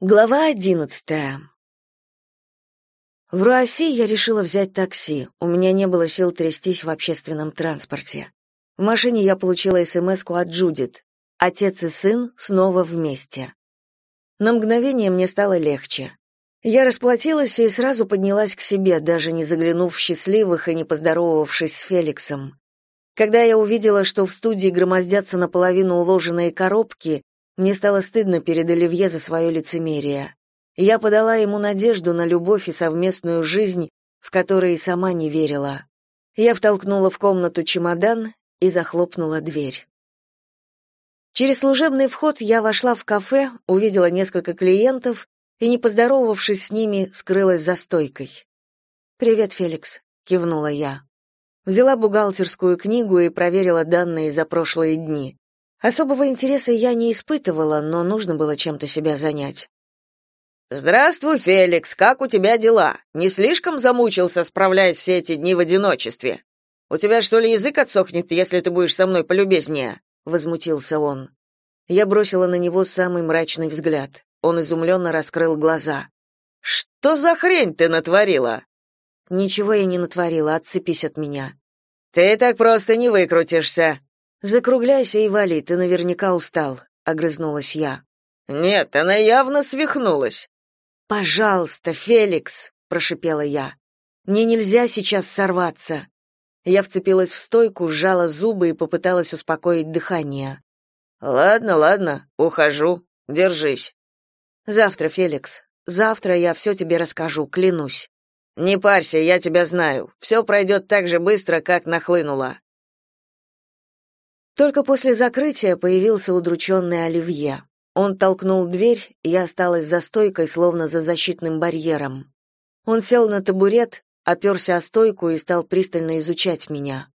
Глава одиннадцатая. В Руаси я решила взять такси. У меня не было сил трястись в общественном транспорте. В машине я получила СМС-ку от Джудит. Отец и сын снова вместе. На мгновение мне стало легче. Я расплатилась и сразу поднялась к себе, даже не заглянув в счастливых и не поздоровавшись с Феликсом. Когда я увидела, что в студии громоздятся наполовину уложенные коробки, мне стало стыдно перед Оливье за свое лицемерие. Я подала ему надежду на любовь и совместную жизнь, в которой и сама не верила. Я втолкнула в комнату чемодан и захлопнула дверь. Через служебный вход я вошла в кафе, увидела несколько клиентов и, не поздоровавшись с ними, скрылась за стойкой. «Привет, Феликс», — кивнула я. Взяла бухгалтерскую книгу и проверила данные за прошлые дни. Особого интереса я не испытывала, но нужно было чем-то себя занять. Здравствуй, Феликс, как у тебя дела? Не слишком замучился, справляясь все эти дни в одиночестве? У тебя что ли язык отсохнет, если ты будешь со мной полюбезнее? возмутился он. Я бросила на него самый мрачный взгляд. Он изумленно раскрыл глаза. Что за хрень ты натворила? Ничего я не натворила, отцепись от меня. Ты так просто не выкрутишься, Закругляйся и вали, ты наверняка устал, огрызнулась я. Нет, она явно свихнулась. Пожалуйста, Феликс, прошипела я. Мне нельзя сейчас сорваться. Я вцепилась в стойку, сжала зубы и попыталась успокоить дыхание. Ладно, ладно, ухожу. Держись. Завтра, Феликс. Завтра я все тебе расскажу, клянусь. Не парься, я тебя знаю. Все пройдет так же быстро, как нахлынуло. Только после закрытия появился удрученный Оливье. Он толкнул дверь, и я осталась за стойкой, словно за защитным барьером. Он сел на табурет, оперся о стойку и стал пристально изучать меня.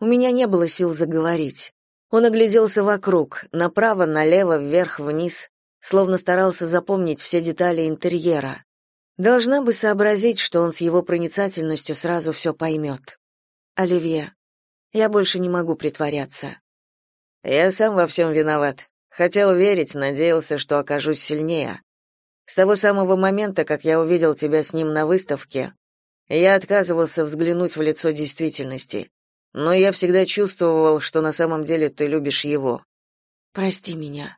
У меня не было сил заговорить. Он огляделся вокруг, направо, налево, вверх, вниз, словно старался запомнить все детали интерьера. Должна бы сообразить, что он с его проницательностью сразу все поймет. «Оливье, я больше не могу притворяться. Я сам во всем виноват. Хотел верить, надеялся, что окажусь сильнее. С того самого момента, как я увидел тебя с ним на выставке, я отказывался взглянуть в лицо действительности. Но я всегда чувствовал, что на самом деле ты любишь его. Прости меня.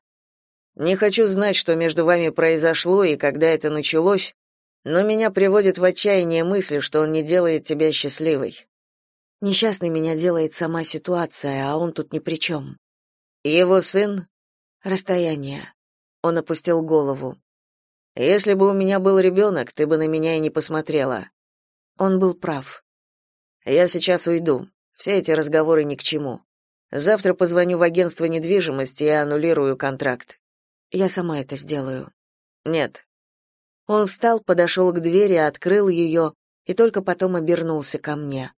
Не хочу знать, что между вами произошло и когда это началось, но меня приводит в отчаяние мысль, что он не делает тебя счастливой. Несчастной меня делает сама ситуация, а он тут ни при чем. Его сын расстояние. Он опустил голову. Если бы у меня был ребенок, ты бы на меня и не посмотрела. Он был прав. Я сейчас уйду. Все эти разговоры ни к чему. Завтра позвоню в агентство недвижимости и аннулирую контракт. Я сама это сделаю. Нет. Он встал, подошел к двери, открыл ее и только потом обернулся ко мне.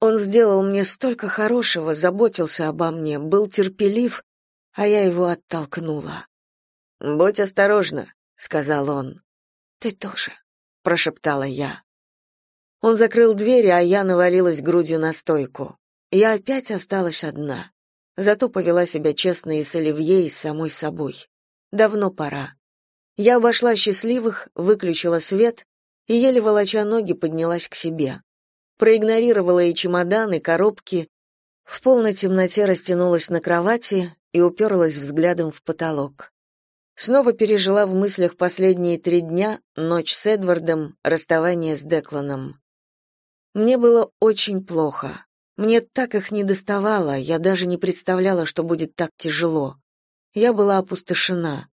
Он сделал мне столько хорошего, заботился обо мне, был терпелив, а я его оттолкнула. «Будь осторожна», — сказал он. «Ты тоже», — прошептала я. Он закрыл дверь, а я навалилась грудью на стойку. Я опять осталась одна. Зато повела себя честно и с Оливье, и с самой собой. Давно пора. Я обошла счастливых, выключила свет и, еле волоча ноги, поднялась к себе проигнорировала и чемодан, и коробки, в полной темноте растянулась на кровати и уперлась взглядом в потолок. Снова пережила в мыслях последние три дня, ночь с Эдвардом, расставание с Декланом. Мне было очень плохо. Мне так их не доставало, я даже не представляла, что будет так тяжело. Я была опустошена.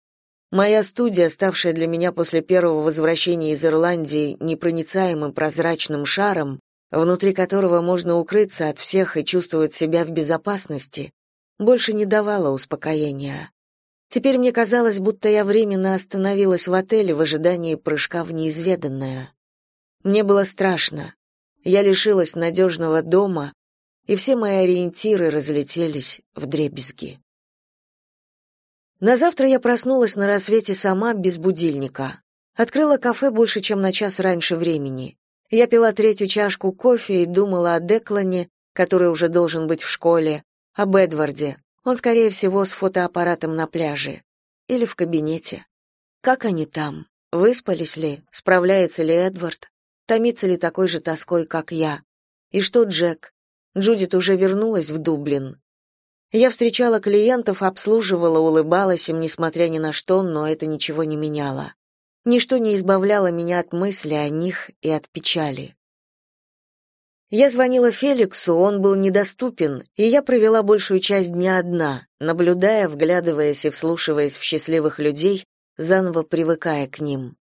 Моя студия, ставшая для меня после первого возвращения из Ирландии непроницаемым прозрачным шаром, внутри которого можно укрыться от всех и чувствовать себя в безопасности, больше не давала успокоения. Теперь мне казалось, будто я временно остановилась в отеле в ожидании прыжка в неизведанное. Мне было страшно. Я лишилась надежного дома, и все мои ориентиры разлетелись в дребезги. На завтра я проснулась на рассвете сама, без будильника. Открыла кафе больше, чем на час раньше времени. Я пила третью чашку кофе и думала о Деклане, который уже должен быть в школе, об Эдварде. Он, скорее всего, с фотоаппаратом на пляже. Или в кабинете. Как они там? Выспались ли? Справляется ли Эдвард? Томится ли такой же тоской, как я? И что Джек? Джудит уже вернулась в Дублин. Я встречала клиентов, обслуживала, улыбалась им, несмотря ни на что, но это ничего не меняло. Ничто не избавляло меня от мысли о них и от печали. Я звонила Феликсу, он был недоступен, и я провела большую часть дня одна, наблюдая, вглядываясь и вслушиваясь в счастливых людей, заново привыкая к ним.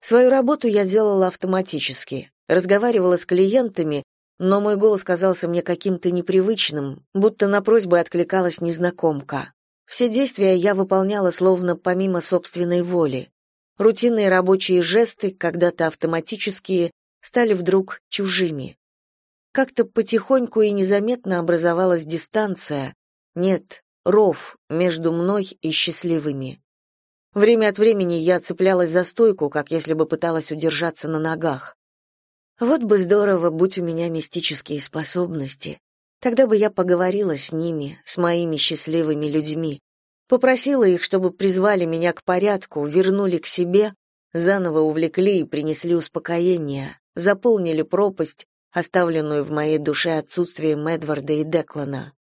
Свою работу я делала автоматически, разговаривала с клиентами, но мой голос казался мне каким-то непривычным, будто на просьбы откликалась незнакомка. Все действия я выполняла словно помимо собственной воли. Рутинные рабочие жесты, когда-то автоматические, стали вдруг чужими. Как-то потихоньку и незаметно образовалась дистанция, нет, ров между мной и счастливыми. Время от времени я цеплялась за стойку, как если бы пыталась удержаться на ногах. Вот бы здорово, будь у меня мистические способности. Тогда бы я поговорила с ними, с моими счастливыми людьми, попросила их, чтобы призвали меня к порядку, вернули к себе, заново увлекли и принесли успокоение, заполнили пропасть, оставленную в моей душе отсутствием Эдварда и Деклана.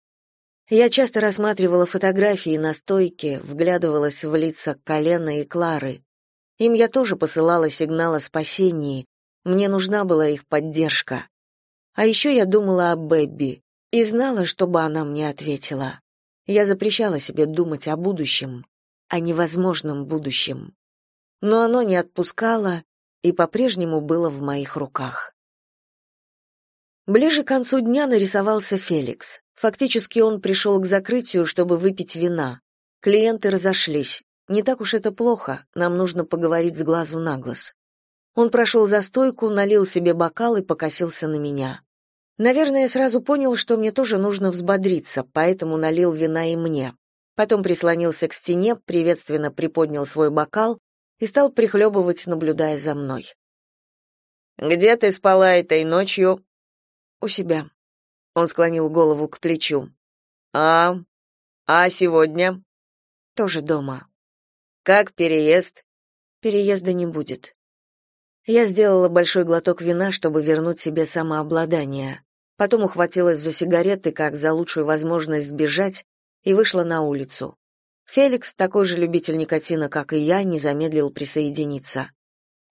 Я часто рассматривала фотографии на стойке, вглядывалась в лица Колена и Клары. Им я тоже посылала сигнал о спасении. Мне нужна была их поддержка. А еще я думала о Бэбби и знала, что бы она мне ответила. Я запрещала себе думать о будущем, о невозможном будущем. Но оно не отпускало и по-прежнему было в моих руках. Ближе к концу дня нарисовался Феликс. Фактически он пришел к закрытию, чтобы выпить вина. Клиенты разошлись. Не так уж это плохо, нам нужно поговорить с глазу на глаз. Он прошел за стойку, налил себе бокал и покосился на меня. Наверное, сразу понял, что мне тоже нужно взбодриться, поэтому налил вина и мне. Потом прислонился к стене, приветственно приподнял свой бокал и стал прихлебывать, наблюдая за мной. «Где ты спала этой ночью?» У себя. Он склонил голову к плечу. А а сегодня? Тоже дома. Как переезд? Переезда не будет. Я сделала большой глоток вина, чтобы вернуть себе самообладание. Потом ухватилась за сигареты, как за лучшую возможность сбежать, и вышла на улицу. Феликс, такой же любитель никотина, как и я, не замедлил присоединиться.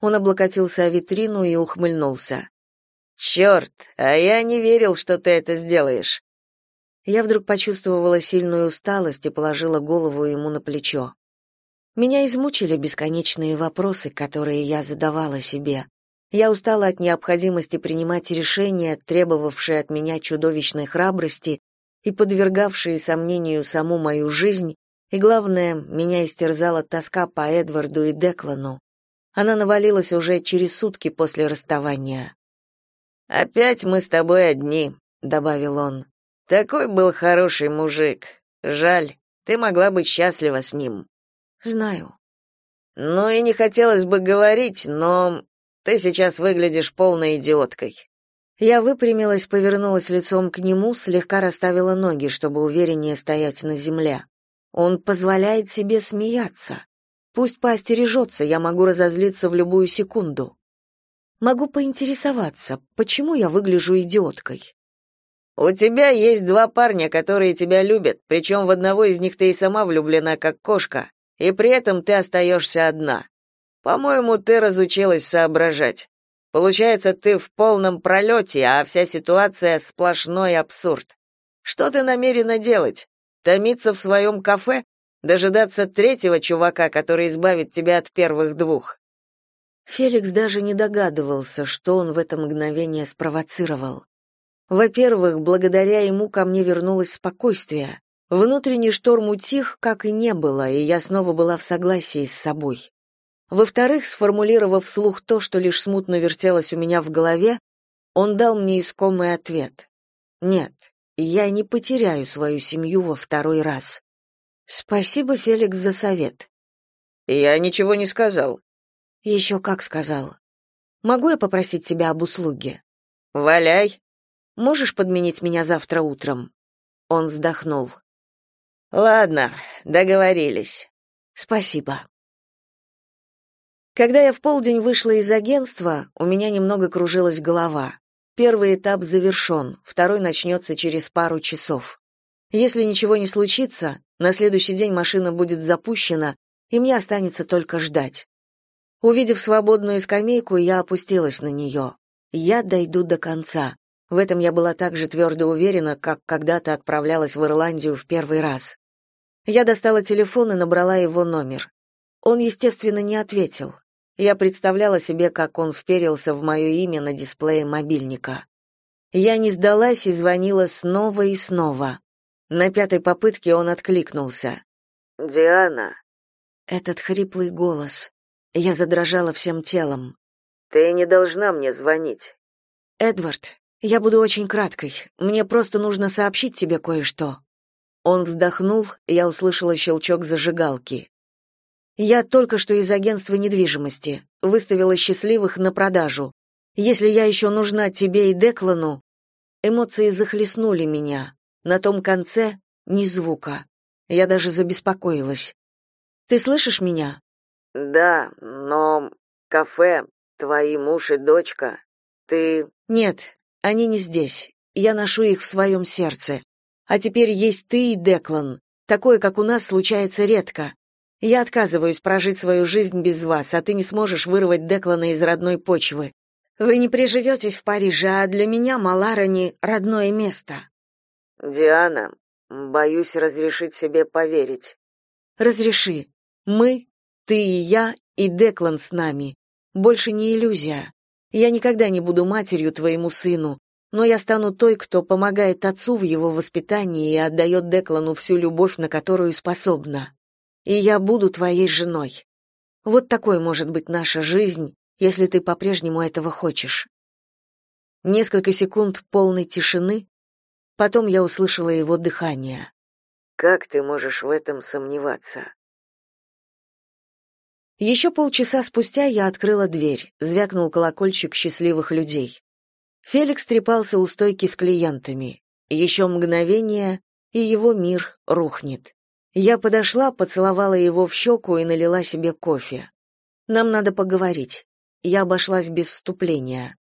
Он облокотился о витрину и ухмыльнулся. «Черт, а я не верил, что ты это сделаешь. Я вдруг почувствовала сильную усталость и положила голову ему на плечо. Меня измучили бесконечные вопросы, которые я задавала себе. Я устала от необходимости принимать решения, требовавшие от меня чудовищной храбрости и подвергавшие сомнению саму мою жизнь, и главное, меня истерзала тоска по Эдварду и Деклану. Она навалилась уже через сутки после расставания. Опять мы с тобой одни, добавил он. Такой был хороший мужик. Жаль, ты могла быть счастлива с ним. Знаю. Ну и не хотелось бы говорить, но ты сейчас выглядишь полной идиоткой. Я выпрямилась, повернулась лицом к нему, слегка расставила ноги, чтобы увереннее стоять на земле. Он позволяет себе смеяться. Пусть поостережется, я могу разозлиться в любую секунду. Могу поинтересоваться, почему я выгляжу идиоткой? У тебя есть два парня, которые тебя любят, причем в одного из них ты и сама влюблена как кошка, и при этом ты остаешься одна. По-моему, ты разучилась соображать. Получается, ты в полном пролете, а вся ситуация сплошной абсурд. Что ты намерена делать? Томиться в своем кафе? Дожидаться третьего чувака, который избавит тебя от первых двух? Феликс даже не догадывался, что он в это мгновение спровоцировал. Во-первых, благодаря ему ко мне вернулось спокойствие. Внутренний шторм утих, как и не было, и я снова была в согласии с собой. Во-вторых, сформулировав вслух то, что лишь смутно вертелось у меня в голове, он дал мне искомый ответ. Нет, я не потеряю свою семью во второй раз. Спасибо, Феликс, за совет. Я ничего не сказал. «Еще как сказал. Могу я попросить тебя об услуге? Валяй. Можешь подменить меня завтра утром? Он вздохнул. Ладно, договорились. Спасибо. Когда я в полдень вышла из агентства, у меня немного кружилась голова. Первый этап завершен, второй начнется через пару часов. Если ничего не случится, на следующий день машина будет запущена, и мне останется только ждать. Увидев свободную скамейку, я опустилась на нее. Я дойду до конца. В этом я была так же твердо уверена, как когда-то отправлялась в Ирландию в первый раз. Я достала телефон и набрала его номер. Он, естественно, не ответил. Я представляла себе, как он вперился в мое имя на дисплее мобильника. Я не сдалась и звонила снова и снова. На пятой попытке он откликнулся. «Диана». Этот хриплый голос. Я задрожала всем телом. «Ты не должна мне звонить». «Эдвард, я буду очень краткой. Мне просто нужно сообщить тебе кое-что». Он вздохнул, я услышала щелчок зажигалки. Я только что из агентства недвижимости выставила счастливых на продажу. Если я еще нужна тебе и Деклану, эмоции захлестнули меня. На том конце ни звука. Я даже забеспокоилась. Ты слышишь меня? Да, но кафе, твои муж и дочка. Ты Нет, они не здесь. Я ношу их в своем сердце. А теперь есть ты и Деклан. Такое, как у нас, случается редко. Я отказываюсь прожить свою жизнь без вас, а ты не сможешь вырвать Деклана из родной почвы. Вы не приживетесь в Париже, а для меня Маларани — родное место. Диана, боюсь разрешить себе поверить. Разреши. Мы, ты и я, и Деклан с нами. Больше не иллюзия. Я никогда не буду матерью твоему сыну, но я стану той, кто помогает отцу в его воспитании и отдает Деклану всю любовь, на которую способна и я буду твоей женой. Вот такой может быть наша жизнь, если ты по-прежнему этого хочешь. Несколько секунд полной тишины, потом я услышала его дыхание. Как ты можешь в этом сомневаться? Еще полчаса спустя я открыла дверь, звякнул колокольчик счастливых людей. Феликс трепался у стойки с клиентами. Еще мгновение, и его мир рухнет. Я подошла, поцеловала его в щеку и налила себе кофе. Нам надо поговорить. Я обошлась без вступления.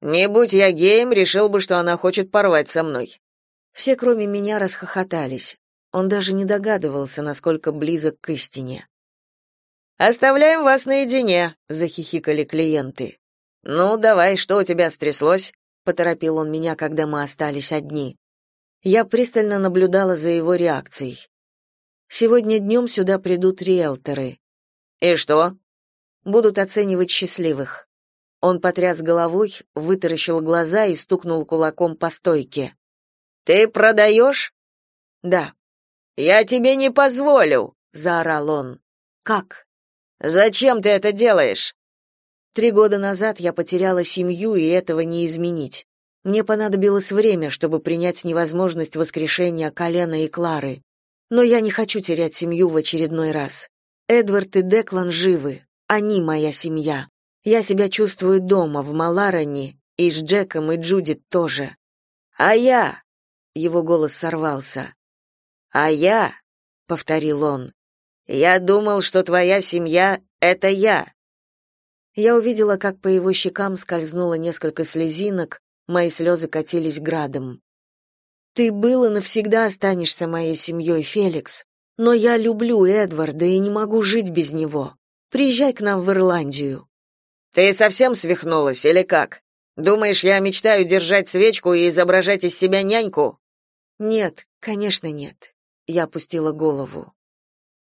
Не будь я геем, решил бы, что она хочет порвать со мной. Все, кроме меня, расхохотались. Он даже не догадывался, насколько близок к истине. Оставляем вас наедине, захихикали клиенты. Ну, давай, что у тебя стряслось? поторопил он меня, когда мы остались одни. Я пристально наблюдала за его реакцией. Сегодня днем сюда придут риэлторы. И что? Будут оценивать счастливых. Он потряс головой, вытаращил глаза и стукнул кулаком по стойке. Ты продаешь?» Да. Я тебе не позволю, заорал он. Как? Зачем ты это делаешь? Три года назад я потеряла семью, и этого не изменить. Мне понадобилось время, чтобы принять невозможность воскрешения Колена и Клары. Но я не хочу терять семью в очередной раз. Эдвард и Деклан живы. Они моя семья. Я себя чувствую дома, в Маларане, и с Джеком и Джудит тоже. А я... Его голос сорвался. А я... повторил он. Я думал, что твоя семья — это я. Я увидела, как по его щекам скользнуло несколько слезинок, мои слезы катились градом. Ты был и навсегда останешься моей семьей, Феликс. Но я люблю Эдварда и не могу жить без него. Приезжай к нам в Ирландию. Ты совсем свихнулась или как? Думаешь, я мечтаю держать свечку и изображать из себя няньку? Нет, конечно, нет. Я опустила голову.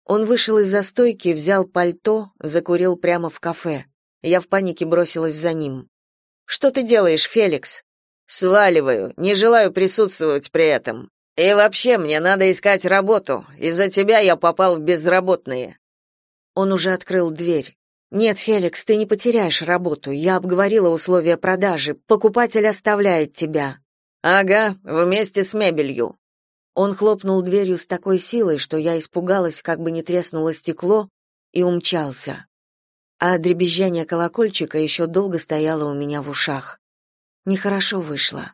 Он вышел из застойки, взял пальто, закурил прямо в кафе. Я в панике бросилась за ним. Что ты делаешь, Феликс? Сваливаю, не желаю присутствовать при этом. И вообще, мне надо искать работу. Из-за тебя я попал в безработные. Он уже открыл дверь. Нет, Феликс, ты не потеряешь работу. Я обговорила условия продажи. Покупатель оставляет тебя. Ага, вместе с мебелью. Он хлопнул дверью с такой силой, что я испугалась, как бы не треснуло стекло, и умчался. А дребезжание колокольчика еще долго стояло у меня в ушах. Нехорошо вышло.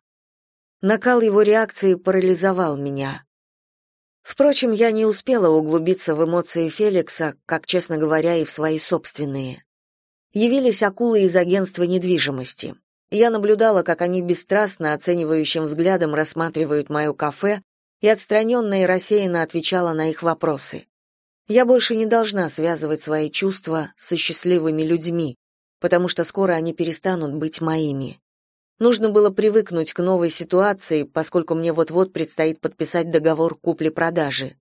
Накал его реакции парализовал меня. Впрочем, я не успела углубиться в эмоции Феликса, как, честно говоря, и в свои собственные. Явились акулы из агентства недвижимости. Я наблюдала, как они бесстрастно оценивающим взглядом рассматривают мое кафе, и отстраненно и рассеянно отвечала на их вопросы. Я больше не должна связывать свои чувства со счастливыми людьми, потому что скоро они перестанут быть моими. Нужно было привыкнуть к новой ситуации, поскольку мне вот-вот предстоит подписать договор купли-продажи.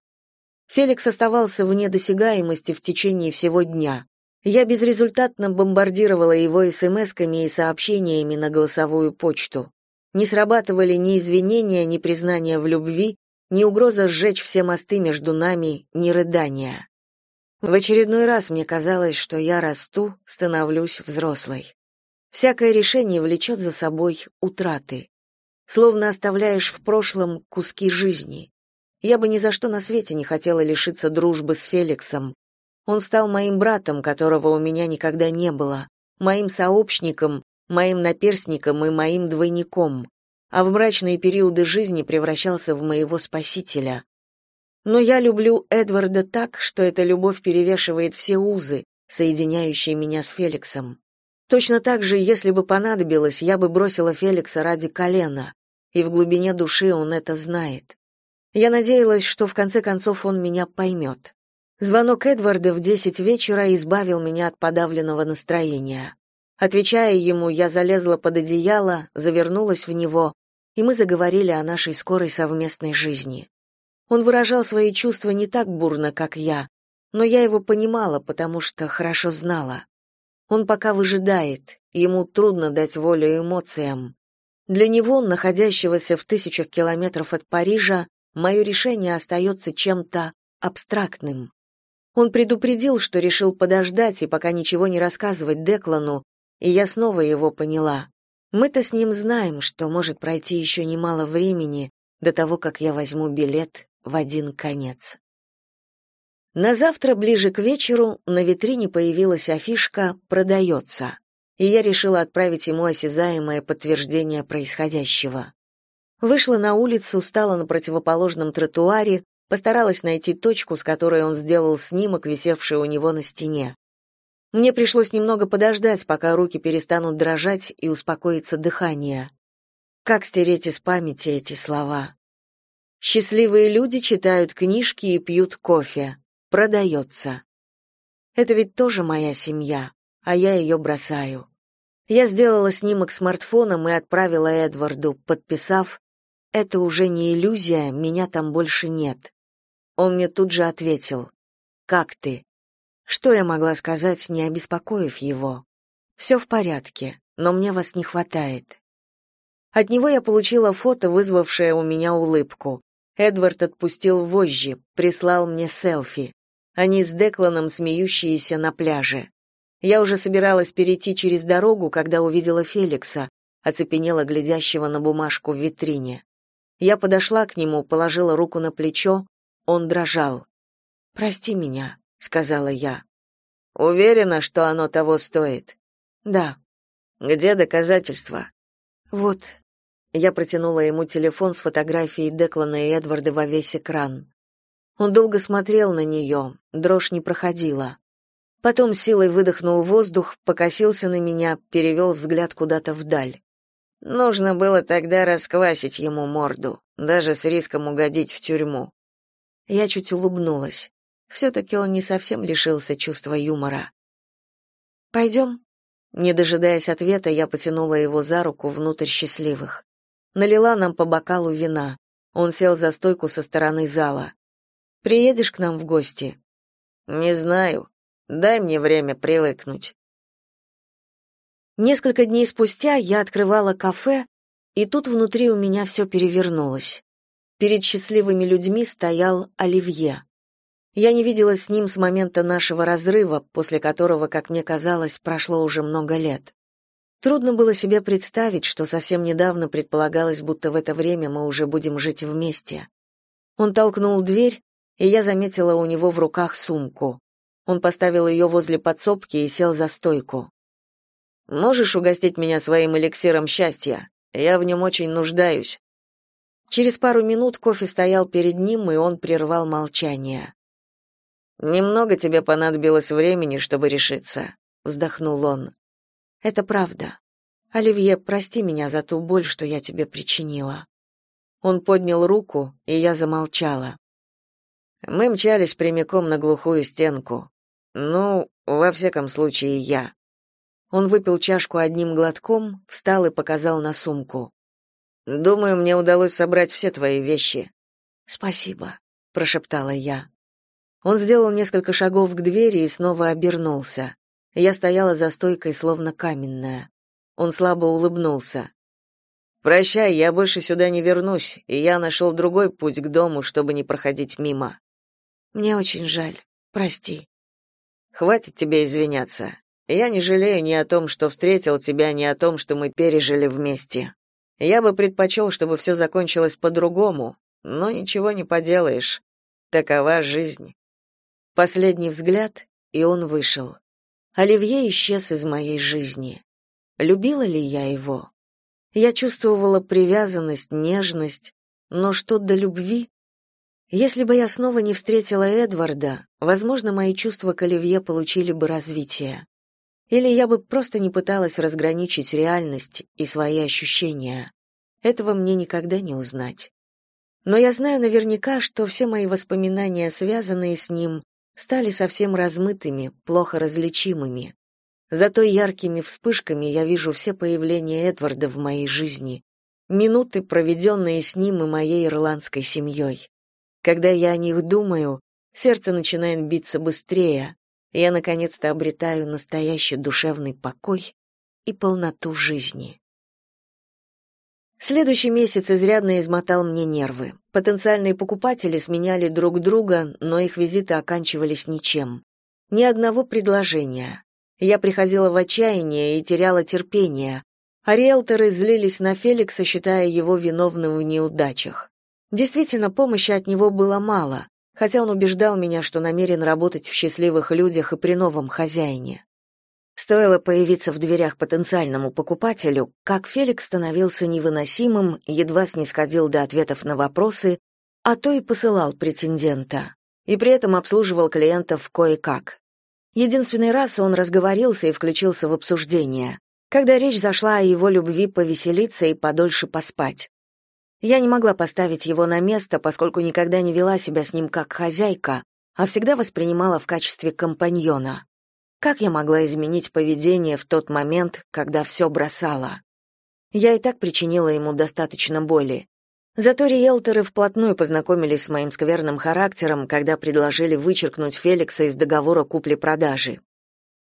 Феликс оставался вне досягаемости в течение всего дня. Я безрезультатно бомбардировала его смс-ками и сообщениями на голосовую почту. Не срабатывали ни извинения, ни признания в любви, ни угроза сжечь все мосты между нами, ни рыдания. В очередной раз мне казалось, что я расту, становлюсь взрослой. Всякое решение влечет за собой утраты. Словно оставляешь в прошлом куски жизни. Я бы ни за что на свете не хотела лишиться дружбы с Феликсом. Он стал моим братом, которого у меня никогда не было, моим сообщником, моим наперсником и моим двойником а в мрачные периоды жизни превращался в моего спасителя. Но я люблю Эдварда так, что эта любовь перевешивает все узы, соединяющие меня с Феликсом. Точно так же, если бы понадобилось, я бы бросила Феликса ради колена, и в глубине души он это знает. Я надеялась, что в конце концов он меня поймет. Звонок Эдварда в десять вечера избавил меня от подавленного настроения. Отвечая ему, я залезла под одеяло, завернулась в него, и мы заговорили о нашей скорой совместной жизни. Он выражал свои чувства не так бурно, как я, но я его понимала, потому что хорошо знала. Он пока выжидает, ему трудно дать волю эмоциям. Для него, находящегося в тысячах километров от Парижа, мое решение остается чем-то абстрактным. Он предупредил, что решил подождать и пока ничего не рассказывать Деклану, и я снова его поняла. Мы-то с ним знаем, что может пройти еще немало времени до того, как я возьму билет в один конец. На завтра ближе к вечеру на витрине появилась афишка «Продается», и я решила отправить ему осязаемое подтверждение происходящего. Вышла на улицу, стала на противоположном тротуаре, постаралась найти точку, с которой он сделал снимок, висевший у него на стене. Мне пришлось немного подождать, пока руки перестанут дрожать и успокоится дыхание. Как стереть из памяти эти слова? Счастливые люди читают книжки и пьют кофе. Продается. Это ведь тоже моя семья, а я ее бросаю. Я сделала снимок смартфоном и отправила Эдварду, подписав «Это уже не иллюзия, меня там больше нет». Он мне тут же ответил «Как ты?» Что я могла сказать, не обеспокоив его? «Все в порядке, но мне вас не хватает. От него я получила фото, вызвавшее у меня улыбку. Эдвард отпустил вожжи, прислал мне селфи. Они с Декланом смеющиеся на пляже. Я уже собиралась перейти через дорогу, когда увидела Феликса, оцепенела глядящего на бумажку в витрине. Я подошла к нему, положила руку на плечо, он дрожал. «Прости меня», — сказала я. «Уверена, что оно того стоит?» «Да». «Где доказательства?» «Вот». Я протянула ему телефон с фотографией Деклана и Эдварда во весь экран. Он долго смотрел на нее, дрожь не проходила. Потом силой выдохнул воздух, покосился на меня, перевел взгляд куда-то вдаль. Нужно было тогда расквасить ему морду, даже с риском угодить в тюрьму. Я чуть улыбнулась. Все-таки он не совсем лишился чувства юмора. «Пойдем?» Не дожидаясь ответа, я потянула его за руку внутрь счастливых. Налила нам по бокалу вина. Он сел за стойку со стороны зала. «Приедешь к нам в гости?» «Не знаю. Дай мне время привыкнуть». Несколько дней спустя я открывала кафе, и тут внутри у меня все перевернулось. Перед счастливыми людьми стоял Оливье. Я не виделась с ним с момента нашего разрыва, после которого, как мне казалось, прошло уже много лет. Трудно было себе представить, что совсем недавно предполагалось, будто в это время мы уже будем жить вместе. Он толкнул дверь, и я заметила у него в руках сумку. Он поставил ее возле подсобки и сел за стойку. «Можешь угостить меня своим эликсиром счастья? Я в нем очень нуждаюсь». Через пару минут кофе стоял перед ним, и он прервал молчание. Немного тебе понадобилось времени, чтобы решиться. вздохнул он. Это правда. Оливье, прости меня за ту боль, что я тебе причинила. Он поднял руку, и я замолчала. Мы мчались прямиком на глухую стенку. Ну, во всяком случае, я. Он выпил чашку одним глотком, встал и показал на сумку. Думаю, мне удалось собрать все твои вещи. Спасибо, прошептала я. Он сделал несколько шагов к двери и снова обернулся. Я стояла за стойкой, словно каменная. Он слабо улыбнулся. Прощай, я больше сюда не вернусь, и я нашел другой путь к дому, чтобы не проходить мимо. Мне очень жаль. Прости. Хватит тебе извиняться. Я не жалею ни о том, что встретил тебя, ни о том, что мы пережили вместе. Я бы предпочел, чтобы все закончилось по-другому, но ничего не поделаешь. Такова жизнь. Последний взгляд, и он вышел. Оливье исчез из моей жизни. Любила ли я его? Я чувствовала привязанность, нежность, но что до любви? Если бы я снова не встретила Эдварда, возможно, мои чувства к Оливье получили бы развитие. Или я бы просто не пыталась разграничить реальность и свои ощущения. Этого мне никогда не узнать. Но я знаю наверняка, что все мои воспоминания, связанные с ним, стали совсем размытыми, плохо различимыми. Зато яркими вспышками я вижу все появления Эдварда в моей жизни, минуты, проведенные с ним и моей ирландской семьей. Когда я о них думаю, сердце начинает биться быстрее, я наконец-то обретаю настоящий душевный покой и полноту жизни. Следующий месяц изрядно измотал мне нервы. Потенциальные покупатели сменяли друг друга, но их визиты оканчивались ничем. Ни одного предложения. Я приходила в отчаяние и теряла терпение, а риэлторы злились на Феликса, считая его виновным в неудачах. Действительно, помощи от него было мало, хотя он убеждал меня, что намерен работать в счастливых людях и при новом хозяине. Стоило появиться в дверях потенциальному покупателю, как Феликс становился невыносимым, едва снисходил до ответов на вопросы, а то и посылал претендента. И при этом обслуживал клиентов кое-как. Единственный раз он разговорился и включился в обсуждение, когда речь зашла о его любви повеселиться и подольше поспать. Я не могла поставить его на место, поскольку никогда не вела себя с ним как хозяйка, а всегда воспринимала в качестве компаньона. Как я могла изменить поведение в тот момент, когда все бросала? Я и так причинила ему достаточно боли. Зато риэлторы вплотную познакомились с моим скверным характером, когда предложили вычеркнуть Феликса из договора купли-продажи.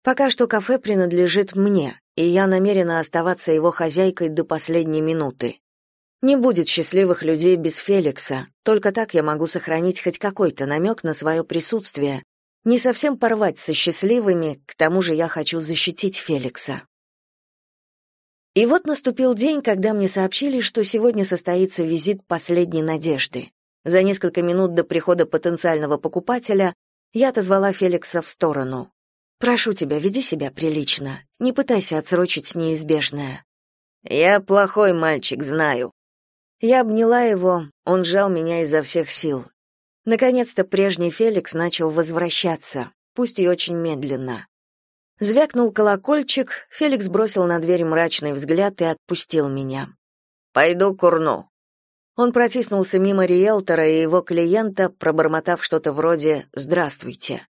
Пока что кафе принадлежит мне, и я намерена оставаться его хозяйкой до последней минуты. Не будет счастливых людей без Феликса, только так я могу сохранить хоть какой-то намек на свое присутствие, не совсем порвать со счастливыми, к тому же я хочу защитить Феликса. И вот наступил день, когда мне сообщили, что сегодня состоится визит последней надежды. За несколько минут до прихода потенциального покупателя я отозвала Феликса в сторону. «Прошу тебя, веди себя прилично. Не пытайся отсрочить неизбежное». «Я плохой мальчик, знаю». Я обняла его, он сжал меня изо всех сил. Наконец-то прежний Феликс начал возвращаться, пусть и очень медленно. Звякнул колокольчик, Феликс бросил на дверь мрачный взгляд и отпустил меня. «Пойду к урну». Он протиснулся мимо риэлтора и его клиента, пробормотав что-то вроде «Здравствуйте».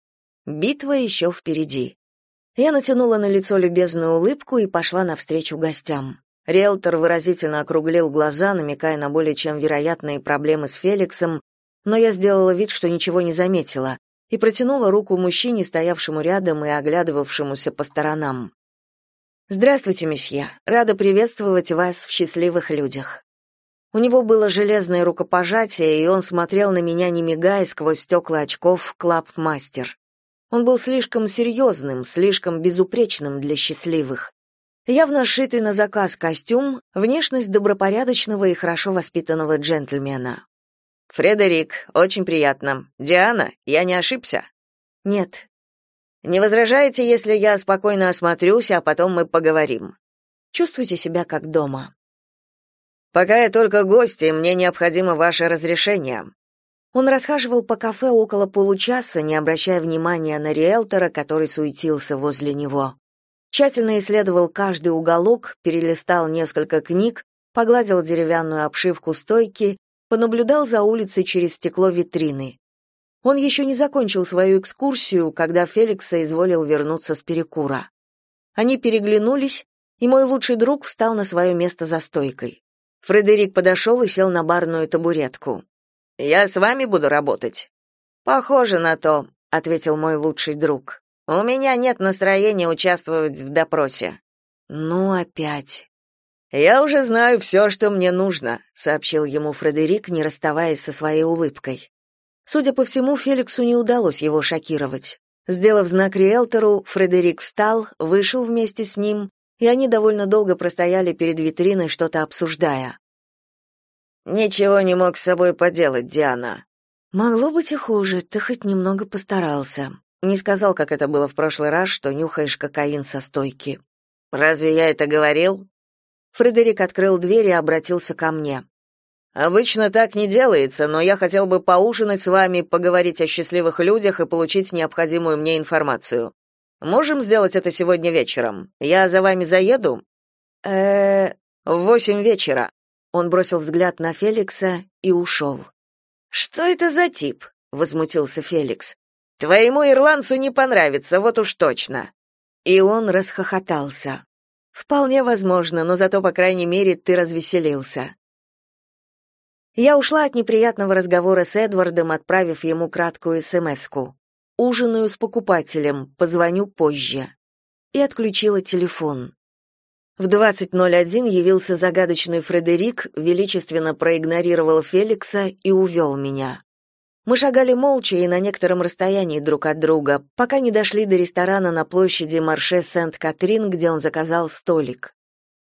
Битва еще впереди. Я натянула на лицо любезную улыбку и пошла навстречу гостям. Риэлтор выразительно округлил глаза, намекая на более чем вероятные проблемы с Феликсом, но я сделала вид, что ничего не заметила, и протянула руку мужчине, стоявшему рядом и оглядывавшемуся по сторонам. «Здравствуйте, месье. Рада приветствовать вас в счастливых людях». У него было железное рукопожатие, и он смотрел на меня, не мигая, сквозь стекла очков «Клаб-мастер». Он был слишком серьезным, слишком безупречным для счастливых. Явно сшитый на заказ костюм, внешность добропорядочного и хорошо воспитанного джентльмена. Фредерик, очень приятно. Диана, я не ошибся? Нет. Не возражаете, если я спокойно осмотрюсь, а потом мы поговорим? Чувствуйте себя как дома. Пока я только гость, и мне необходимо ваше разрешение. Он расхаживал по кафе около получаса, не обращая внимания на риэлтора, который суетился возле него. Тщательно исследовал каждый уголок, перелистал несколько книг, погладил деревянную обшивку стойки, понаблюдал за улицей через стекло витрины. Он еще не закончил свою экскурсию, когда Феликса изволил вернуться с перекура. Они переглянулись, и мой лучший друг встал на свое место за стойкой. Фредерик подошел и сел на барную табуретку. «Я с вами буду работать». «Похоже на то», — ответил мой лучший друг. «У меня нет настроения участвовать в допросе». «Ну, опять». «Я уже знаю все, что мне нужно», — сообщил ему Фредерик, не расставаясь со своей улыбкой. Судя по всему, Феликсу не удалось его шокировать. Сделав знак риэлтору, Фредерик встал, вышел вместе с ним и они довольно долго простояли перед витриной, что-то обсуждая. «Ничего не мог с собой поделать, Диана». «Могло быть и хуже, ты хоть немного постарался. Не сказал, как это было в прошлый раз, что нюхаешь кокаин со стойки». «Разве я это говорил?» Фредерик открыл дверь и обратился ко мне. «Обычно так не делается, но я хотел бы поужинать с вами, поговорить о счастливых людях и получить необходимую мне информацию. Можем сделать это сегодня вечером? Я за вами заеду? Э, в восемь вечера. Он бросил взгляд на Феликса и ушел. Что это за тип? возмутился Феликс. Твоему ирландцу не понравится, вот уж точно. И он расхохотался. Вполне возможно, но зато по крайней мере ты развеселился. Я ушла от неприятного разговора с Эдвардом, отправив ему краткую смску. Ужинаю с покупателем, позвоню позже. И отключила телефон. В 20.01 явился загадочный Фредерик, величественно проигнорировал Феликса и увел меня. Мы шагали молча и на некотором расстоянии друг от друга, пока не дошли до ресторана на площади Марше Сент-Катрин, где он заказал столик.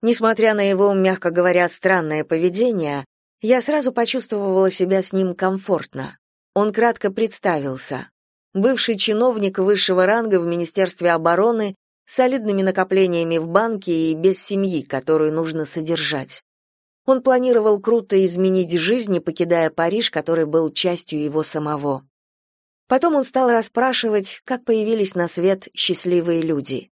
Несмотря на его, мягко говоря, странное поведение, я сразу почувствовала себя с ним комфортно. Он кратко представился бывший чиновник высшего ранга в Министерстве обороны с солидными накоплениями в банке и без семьи, которую нужно содержать. Он планировал круто изменить жизнь, покидая Париж, который был частью его самого. Потом он стал расспрашивать, как появились на свет счастливые люди.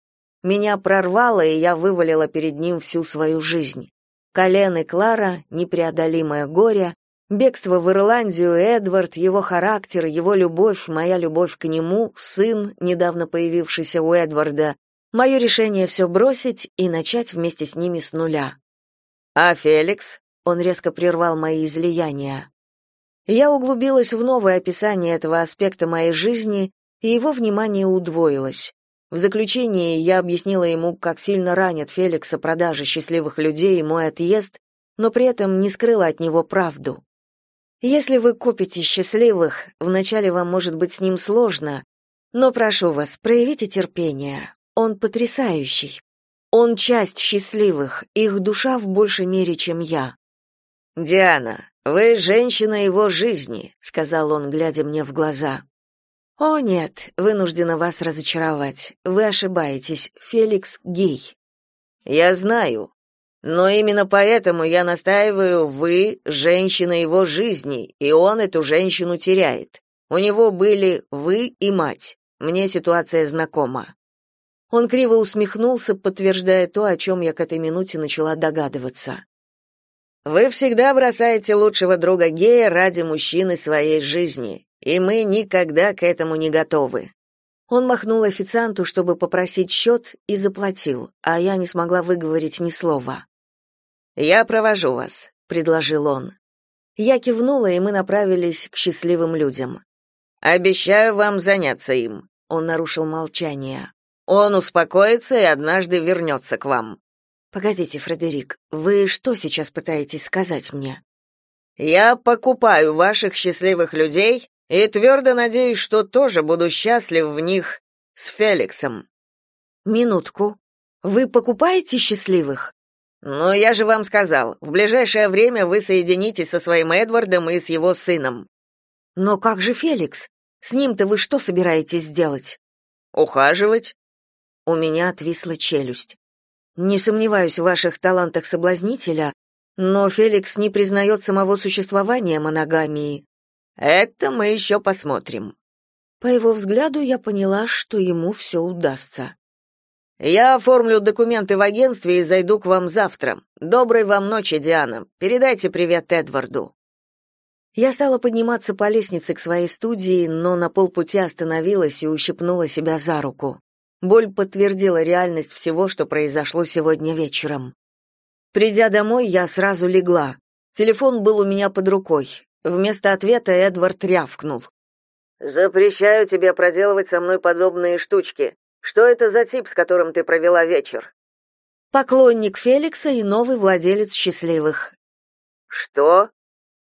Меня прорвало, и я вывалила перед ним всю свою жизнь. Колен и Клара, непреодолимое горе, Бегство в Ирландию, Эдвард, его характер, его любовь, моя любовь к нему, сын, недавно появившийся у Эдварда, мое решение все бросить и начать вместе с ними с нуля. А Феликс? Он резко прервал мои излияния. Я углубилась в новое описание этого аспекта моей жизни, и его внимание удвоилось. В заключении я объяснила ему, как сильно ранят Феликса продажи счастливых людей и мой отъезд, но при этом не скрыла от него правду. Если вы купите счастливых, вначале вам может быть с ним сложно, но прошу вас, проявите терпение. Он потрясающий. Он часть счастливых, их душа в большей мере, чем я. Диана, вы женщина его жизни, сказал он, глядя мне в глаза. О нет, вынуждена вас разочаровать. Вы ошибаетесь. Феликс гей. Я знаю, но именно поэтому я настаиваю, вы женщина его жизни, и он эту женщину теряет. У него были вы и мать. Мне ситуация знакома. Он криво усмехнулся, подтверждая то, о чем я к этой минуте начала догадываться. Вы всегда бросаете лучшего друга гея ради мужчины своей жизни, и мы никогда к этому не готовы. Он махнул официанту, чтобы попросить счет, и заплатил, а я не смогла выговорить ни слова. «Я провожу вас», — предложил он. Я кивнула, и мы направились к счастливым людям. «Обещаю вам заняться им», — он нарушил молчание. «Он успокоится и однажды вернется к вам». «Погодите, Фредерик, вы что сейчас пытаетесь сказать мне?» «Я покупаю ваших счастливых людей и твердо надеюсь, что тоже буду счастлив в них с Феликсом». «Минутку. Вы покупаете счастливых?» «Ну, я же вам сказал, в ближайшее время вы соединитесь со своим Эдвардом и с его сыном». «Но как же Феликс? С ним-то вы что собираетесь делать?» «Ухаживать». У меня отвисла челюсть. «Не сомневаюсь в ваших талантах соблазнителя, но Феликс не признает самого существования моногамии. Это мы еще посмотрим». По его взгляду я поняла, что ему все удастся. Я оформлю документы в агентстве и зайду к вам завтра. Доброй вам ночи, Диана. Передайте привет Эдварду. Я стала подниматься по лестнице к своей студии, но на полпути остановилась и ущипнула себя за руку. Боль подтвердила реальность всего, что произошло сегодня вечером. Придя домой, я сразу легла. Телефон был у меня под рукой. Вместо ответа Эдвард рявкнул. «Запрещаю тебе проделывать со мной подобные штучки. Что это за тип, с которым ты провела вечер? Поклонник Феликса и новый владелец счастливых. Что?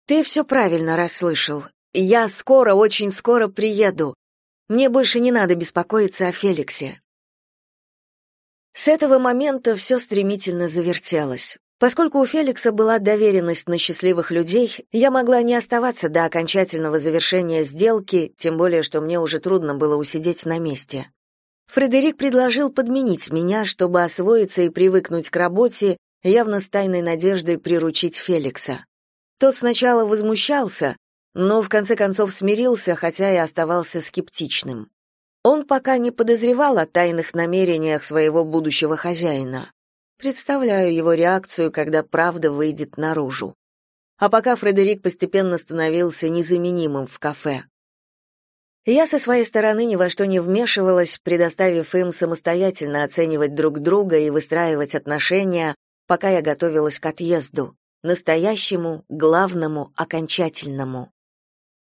Ты все правильно расслышал. Я скоро, очень скоро приеду. Мне больше не надо беспокоиться о Феликсе. С этого момента все стремительно завертелось. Поскольку у Феликса была доверенность на счастливых людей, я могла не оставаться до окончательного завершения сделки, тем более что мне уже трудно было усидеть на месте. Фредерик предложил подменить меня, чтобы освоиться и привыкнуть к работе, явно с тайной надеждой приручить Феликса. Тот сначала возмущался, но в конце концов смирился, хотя и оставался скептичным. Он пока не подозревал о тайных намерениях своего будущего хозяина. Представляю его реакцию, когда правда выйдет наружу. А пока Фредерик постепенно становился незаменимым в кафе. Я со своей стороны ни во что не вмешивалась, предоставив им самостоятельно оценивать друг друга и выстраивать отношения, пока я готовилась к отъезду, настоящему, главному, окончательному.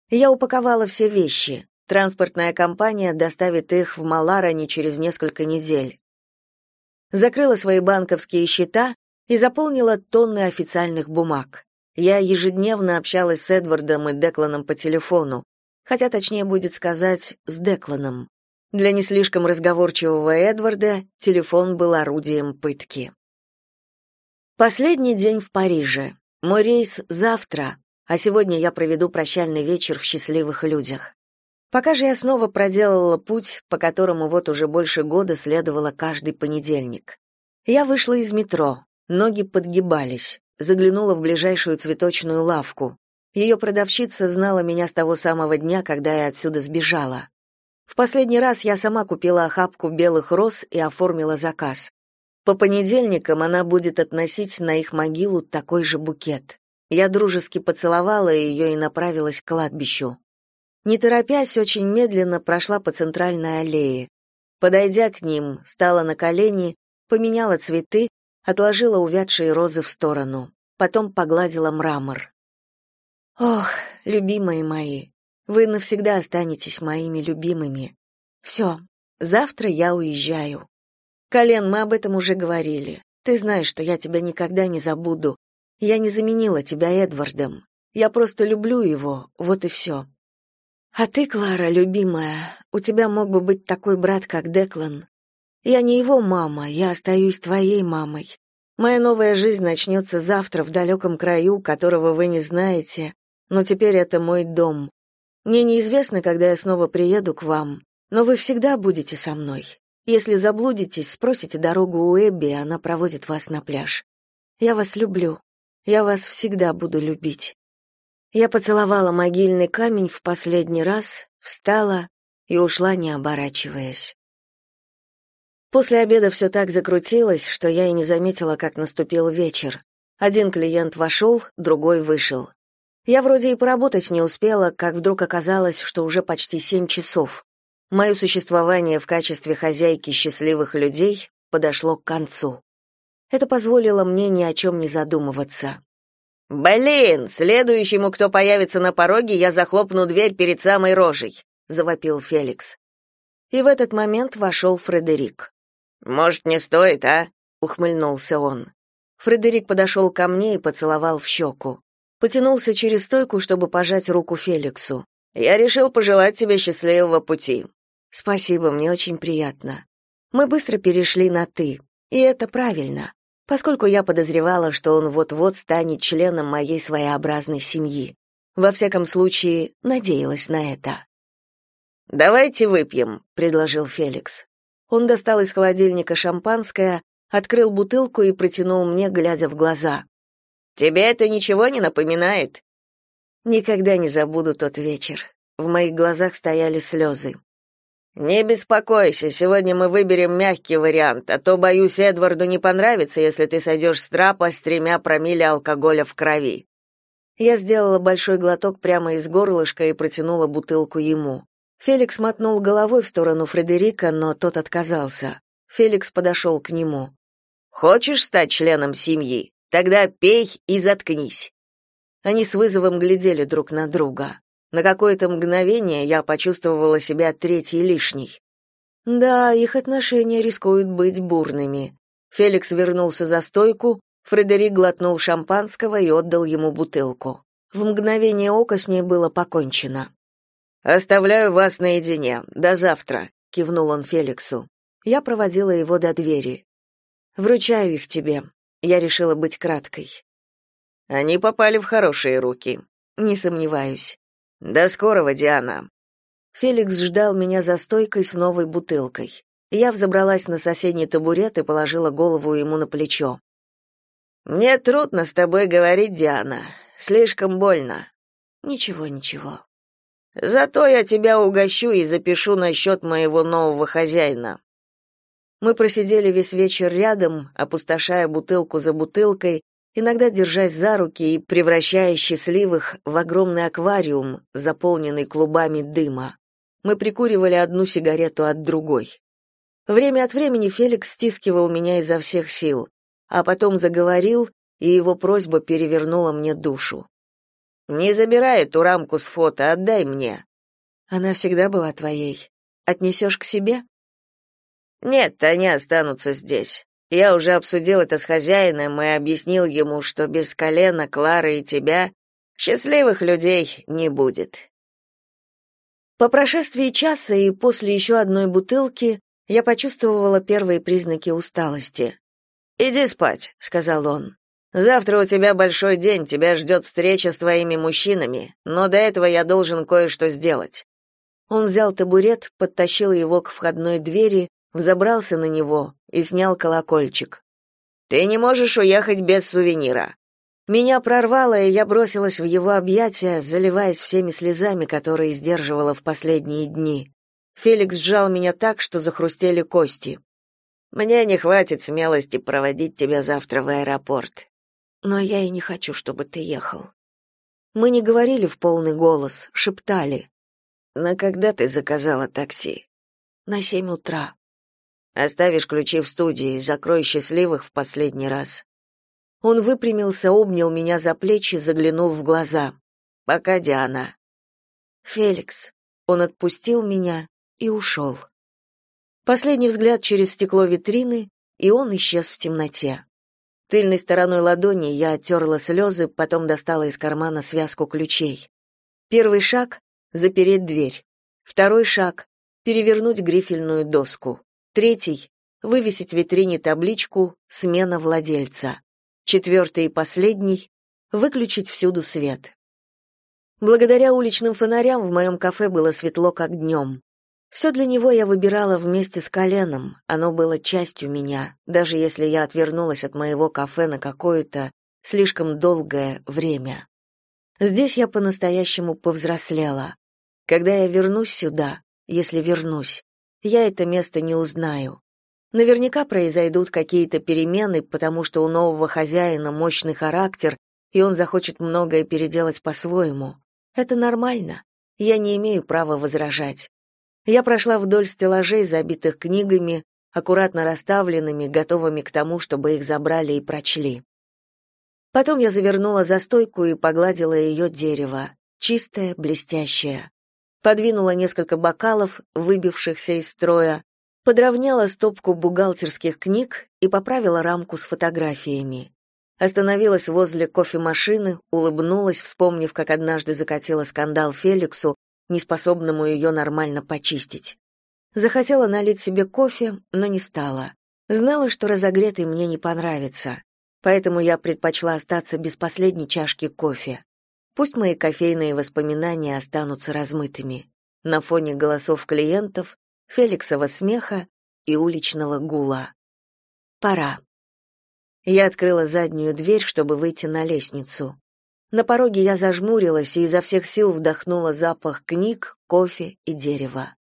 Я упаковала все вещи. Транспортная компания доставит их в Маларане через несколько недель. Закрыла свои банковские счета и заполнила тонны официальных бумаг. Я ежедневно общалась с Эдвардом и Декланом по телефону хотя точнее будет сказать с Декланом. Для не слишком разговорчивого Эдварда телефон был орудием пытки. Последний день в Париже. Мой рейс завтра, а сегодня я проведу прощальный вечер в счастливых людях. Пока же я снова проделала путь, по которому вот уже больше года следовала каждый понедельник. Я вышла из метро, ноги подгибались, заглянула в ближайшую цветочную лавку. Ее продавщица знала меня с того самого дня, когда я отсюда сбежала. В последний раз я сама купила охапку белых роз и оформила заказ. По понедельникам она будет относить на их могилу такой же букет. Я дружески поцеловала ее и направилась к кладбищу. Не торопясь, очень медленно прошла по центральной аллее. Подойдя к ним, стала на колени, поменяла цветы, отложила увядшие розы в сторону. Потом погладила мрамор. Ох, любимые мои, вы навсегда останетесь моими любимыми. Все, завтра я уезжаю. Колен, мы об этом уже говорили. Ты знаешь, что я тебя никогда не забуду. Я не заменила тебя Эдвардом. Я просто люблю его, вот и все. А ты, Клара, любимая, у тебя мог бы быть такой брат, как Деклан. Я не его мама, я остаюсь твоей мамой. Моя новая жизнь начнется завтра в далеком краю, которого вы не знаете, но теперь это мой дом. Мне неизвестно, когда я снова приеду к вам, но вы всегда будете со мной. Если заблудитесь, спросите дорогу у Эбби, она проводит вас на пляж. Я вас люблю. Я вас всегда буду любить. Я поцеловала могильный камень в последний раз, встала и ушла, не оборачиваясь. После обеда все так закрутилось, что я и не заметила, как наступил вечер. Один клиент вошел, другой вышел. Я вроде и поработать не успела, как вдруг оказалось, что уже почти семь часов. Мое существование в качестве хозяйки счастливых людей подошло к концу. Это позволило мне ни о чем не задумываться. «Блин, следующему, кто появится на пороге, я захлопну дверь перед самой рожей», — завопил Феликс. И в этот момент вошел Фредерик. «Может, не стоит, а?» — ухмыльнулся он. Фредерик подошел ко мне и поцеловал в щеку потянулся через стойку, чтобы пожать руку Феликсу. Я решил пожелать тебе счастливого пути. Спасибо, мне очень приятно. Мы быстро перешли на ты, и это правильно, поскольку я подозревала, что он вот-вот станет членом моей своеобразной семьи. Во всяком случае, надеялась на это. Давайте выпьем, предложил Феликс. Он достал из холодильника шампанское, открыл бутылку и протянул мне, глядя в глаза. Тебе это ничего не напоминает? Никогда не забуду тот вечер. В моих глазах стояли слезы. Не беспокойся, сегодня мы выберем мягкий вариант, а то боюсь, Эдварду не понравится, если ты сойдешь с трапа с тремя промилле алкоголя в крови. Я сделала большой глоток прямо из горлышка и протянула бутылку ему. Феликс мотнул головой в сторону Фредерика, но тот отказался. Феликс подошел к нему. Хочешь стать членом семьи? Тогда пей и заткнись. Они с вызовом глядели друг на друга. На какое-то мгновение я почувствовала себя третьей лишней. Да, их отношения рискуют быть бурными. Феликс вернулся за стойку, Фредерик глотнул шампанского и отдал ему бутылку. В мгновение ока с ней было покончено. «Оставляю вас наедине. До завтра», — кивнул он Феликсу. Я проводила его до двери. «Вручаю их тебе». Я решила быть краткой. «Они попали в хорошие руки». «Не сомневаюсь». До скорого, Диана. Феликс ждал меня за стойкой с новой бутылкой. Я взобралась на соседний табурет и положила голову ему на плечо. Мне трудно с тобой говорить, Диана. Слишком больно. Ничего, ничего. Зато я тебя угощу и запишу на счет моего нового хозяина. Мы просидели весь вечер рядом, опустошая бутылку за бутылкой, иногда держась за руки и превращая счастливых в огромный аквариум, заполненный клубами дыма. Мы прикуривали одну сигарету от другой. Время от времени Феликс стискивал меня изо всех сил, а потом заговорил, и его просьба перевернула мне душу. «Не забирай эту рамку с фото, отдай мне». «Она всегда была твоей. Отнесешь к себе?» «Нет, они останутся здесь. Я уже обсудил это с хозяином и объяснил ему, что без колена Клары и тебя счастливых людей не будет. По прошествии часа и после еще одной бутылки я почувствовала первые признаки усталости. «Иди спать», — сказал он. «Завтра у тебя большой день, тебя ждет встреча с твоими мужчинами, но до этого я должен кое-что сделать». Он взял табурет, подтащил его к входной двери, взобрался на него и снял колокольчик. Ты не можешь уехать без сувенира. Меня прорвало, и я бросилась в его объятия, заливаясь всеми слезами, которые сдерживала в последние дни. Феликс сжал меня так, что захрустели кости. Мне не хватит смелости проводить тебя завтра в аэропорт. Но я и не хочу, чтобы ты ехал. Мы не говорили в полный голос, шептали. На когда ты заказала такси? На семь утра. Оставишь ключи в студии, закрой счастливых в последний раз. Он выпрямился, обнял меня за плечи, заглянул в глаза. Пока, Диана. Феликс. Он отпустил меня и ушел. Последний взгляд через стекло витрины, и он исчез в темноте. Тыльной стороной ладони я оттерла слезы, потом достала из кармана связку ключей. Первый шаг — запереть дверь. Второй шаг — перевернуть грифельную доску. Третий — вывесить в витрине табличку «Смена владельца». Четвертый и последний — выключить всюду свет. Благодаря уличным фонарям в моем кафе было светло, как днем. Все для него я выбирала вместе с коленом, оно было частью меня, даже если я отвернулась от моего кафе на какое-то слишком долгое время. Здесь я по-настоящему повзрослела. Когда я вернусь сюда, если вернусь, я это место не узнаю. Наверняка произойдут какие-то перемены, потому что у нового хозяина мощный характер, и он захочет многое переделать по-своему. Это нормально. Я не имею права возражать. Я прошла вдоль стеллажей, забитых книгами, аккуратно расставленными, готовыми к тому, чтобы их забрали и прочли. Потом я завернула за стойку и погладила ее дерево, чистое, блестящее подвинула несколько бокалов, выбившихся из строя, подровняла стопку бухгалтерских книг и поправила рамку с фотографиями. Остановилась возле кофемашины, улыбнулась, вспомнив, как однажды закатила скандал Феликсу, неспособному ее нормально почистить. Захотела налить себе кофе, но не стала. Знала, что разогретый мне не понравится, поэтому я предпочла остаться без последней чашки кофе. Пусть мои кофейные воспоминания останутся размытыми на фоне голосов клиентов, Феликсова смеха и уличного гула. Пора. Я открыла заднюю дверь, чтобы выйти на лестницу. На пороге я зажмурилась и изо всех сил вдохнула запах книг, кофе и дерева.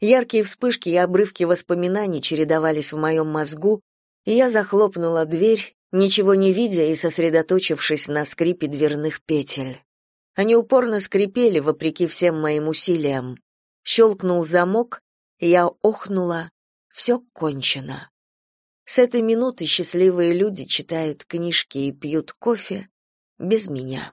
Яркие вспышки и обрывки воспоминаний чередовались в моем мозгу, и я захлопнула дверь, ничего не видя и сосредоточившись на скрипе дверных петель. Они упорно скрипели, вопреки всем моим усилиям. Щелкнул замок, я охнула. Все кончено. С этой минуты счастливые люди читают книжки и пьют кофе без меня.